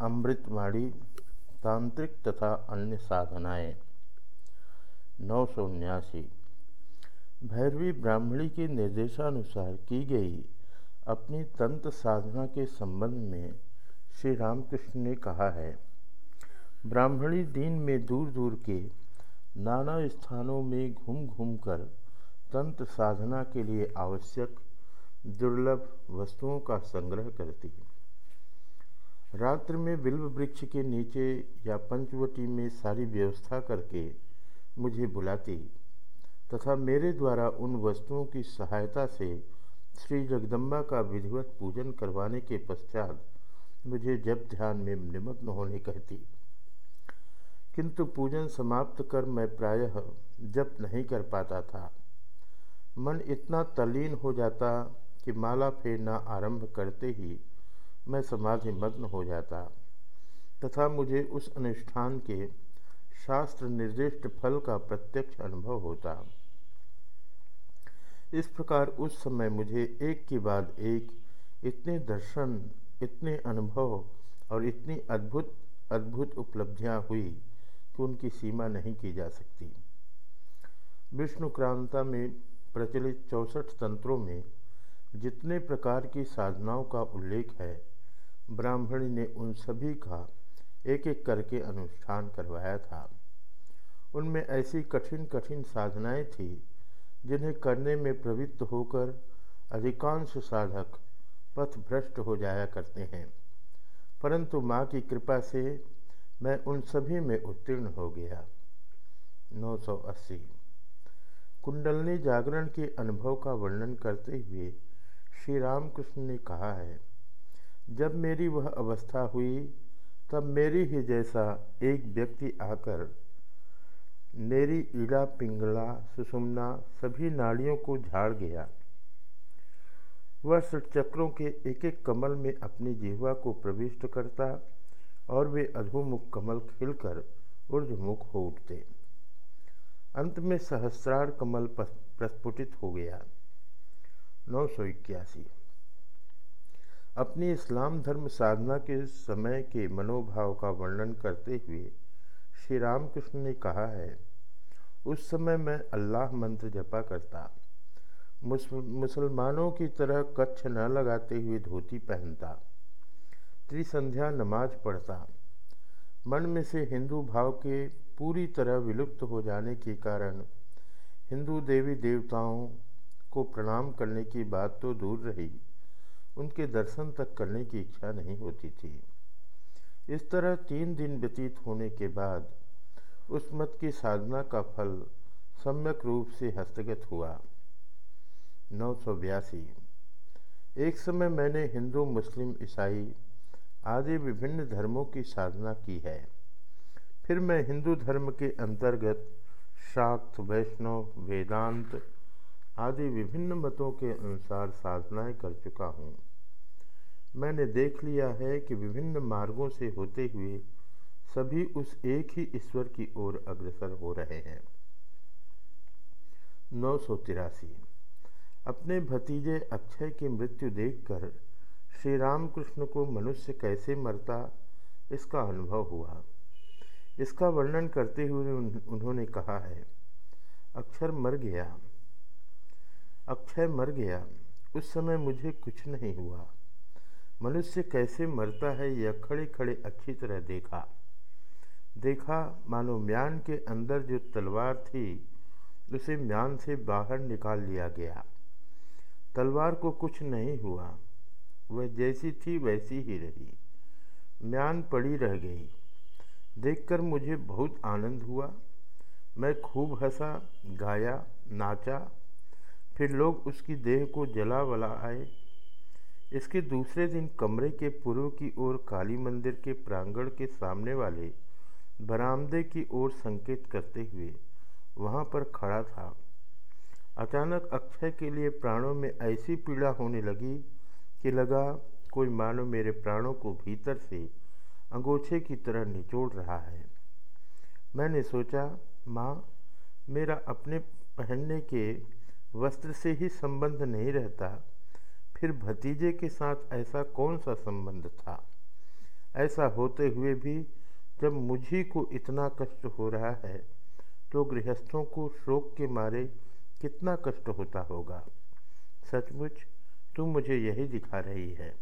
अमृतवाणी, तांत्रिक तथा अन्य साधनाएँ। नौ सौ उन्यासी। भैरवी ब्राह्मणी के निर्देशानुसार की गई अपनी तंत्र साधना के संबंध में श्री रामकृष्ण ने कहा है, ब्राह्मणी दिन में दूर दूर के नाना स्थानों में घूम घूम कर तंत्र साधना के लिए आवश्यक, दुर्लभ वस्तुओं का संग्रह करती है। रात्र में बिल्व वृक्ष के नीचे या पंचवटी में सारी व्यवस्था करके मुझे बुलाती, तथा मेरे द्वारा उन वस्तुओं की सहायता से श्री जगदम्बा का विधिवत पूजन करवाने के पश्चात मुझे जब ध्यान में निमग्न होने कहती, किंतु पूजन समाप्त कर मैं प्रायः जप नहीं कर पाता था। मन इतना तलीन हो जाता कि माला फेरना आरंभ करते ही मैं समाधि मग्न हो जाता। तथा मुझे उस अनुष्ठान के शास्त्र निर्दिष्ट फल का प्रत्यक्ष अनुभव होता। इस प्रकार उस समय मुझे एक के बाद एक इतने दर्शन, इतने अनुभव और इतनी अद्भुत अद्भुत उपलब्धियाँ हुई कि उनकी सीमा नहीं की जा सकती। विष्णुक्रांता में प्रचलित चौसठ तंत्रों में जितने प्रकार की साधनाओं का उल्लेख है, ब्राह्मणी ने उन सभी का एक एक करके अनुष्ठान करवाया था। उनमें ऐसी कठिन कठिन साधनाएँ थी, जिन्हें करने में प्रवृत्त होकर अधिकांश साधक पथ भ्रष्ट हो जाया करते हैं। परंतु माँ की कृपा से मैं उन सभी में उत्तीर्ण हो गया। 980 कुंडलनी जागरण के अनुभव का वर्णन करते हुए श्री रामकृष्ण ने कहा है, जब मेरी वह अवस्था हुई, तब मेरी ही जैसा एक व्यक्ति आकर मेरी ईड़ा पिंगला सुषुम्ना सभी नाड़ियों को झाड़ गया। वह चक्रों के एक एक कमल में अपनी जिहवा को प्रविष्ट करता और वे अधोमुख कमल खिलकर ऊर्धमुख हो उठते। अंत में सहस्रार कमल प्रस्फुटित हो गया। नौ सौ इक्यासी। अपनी इस्लाम धर्म साधना के समय के मनोभाव का वर्णन करते हुए श्री रामकृष्ण ने कहा है, उस समय मैं अल्लाह मंत्र जपा करता। मुसलमानों की तरह कच्छ न लगाते हुए धोती पहनता। त्रिसंध्या नमाज़ पढ़ता। मन में से हिंदू भाव के पूरी तरह विलुप्त हो जाने के कारण हिंदू देवी देवताओं को प्रणाम करने की बात तो दूर रही। उनके दर्शन तक करने की इच्छा नहीं होती थी। इस तरह तीन दिन व्यतीत होने के बाद उस मत की साधना का फल सम्यक रूप से हस्तगत हुआ। नौ सौ बयासी। एक समय मैंने हिंदू, मुस्लिम, ईसाई आदि विभिन्न धर्मों की साधना की है। फिर मैं हिंदू धर्म के अंतर्गत शाक्त, वैष्णव, वेदांत आदि विभिन्न मतों के अनुसार साधनाएँ कर चुका हूँ। मैंने देख लिया है कि विभिन्न मार्गों से होते हुए सभी उस एक ही ईश्वर की ओर अग्रसर हो रहे हैं। नौ सौ तिरासी। अपने भतीजे अक्षय की मृत्यु देखकर श्री रामकृष्ण को मनुष्य कैसे मरता, इसका अनुभव हुआ। इसका वर्णन करते हुए उन्होंने कहा है, अक्षर मर गया। अक्षय मर गया। उस समय मुझे कुछ नहीं हुआ। मनुष्य कैसे मरता है, यह खड़े खड़े अच्छी तरह देखा। देखा, मानो म्यान के अंदर जो तलवार थी, उसे म्यान से बाहर निकाल लिया गया। तलवार को कुछ नहीं हुआ। वह जैसी थी, वैसी ही रही। म्यान पड़ी रह गई। देखकर मुझे बहुत आनंद हुआ। मैं खूब हंसा, गाया, नाचा फिर लोग उसकी देह को जला वला आए। इसके दूसरे दिन कमरे के पूर्व की ओर काली मंदिर के प्रांगण के सामने वाले बरामदे की ओर संकेत करते हुए वहाँ पर खड़ा था। अचानक अक्षय के लिए प्राणों में ऐसी पीड़ा होने लगी कि लगा, कोई मानो मेरे प्राणों को भीतर से अंगोछे की तरह निचोड़ रहा है। मैंने सोचा, माँ, मेरा अपने पहनने के वस्त्र से ही संबंध नहीं रहता। फिर भतीजे के साथ ऐसा कौन सा संबंध था? ऐसा होते हुए भी जब मुझी को इतना कष्ट हो रहा है तो गृहस्थों को शोक के मारे कितना कष्ट होता होगा? सचमुच तुम मुझे यही दिखा रही है।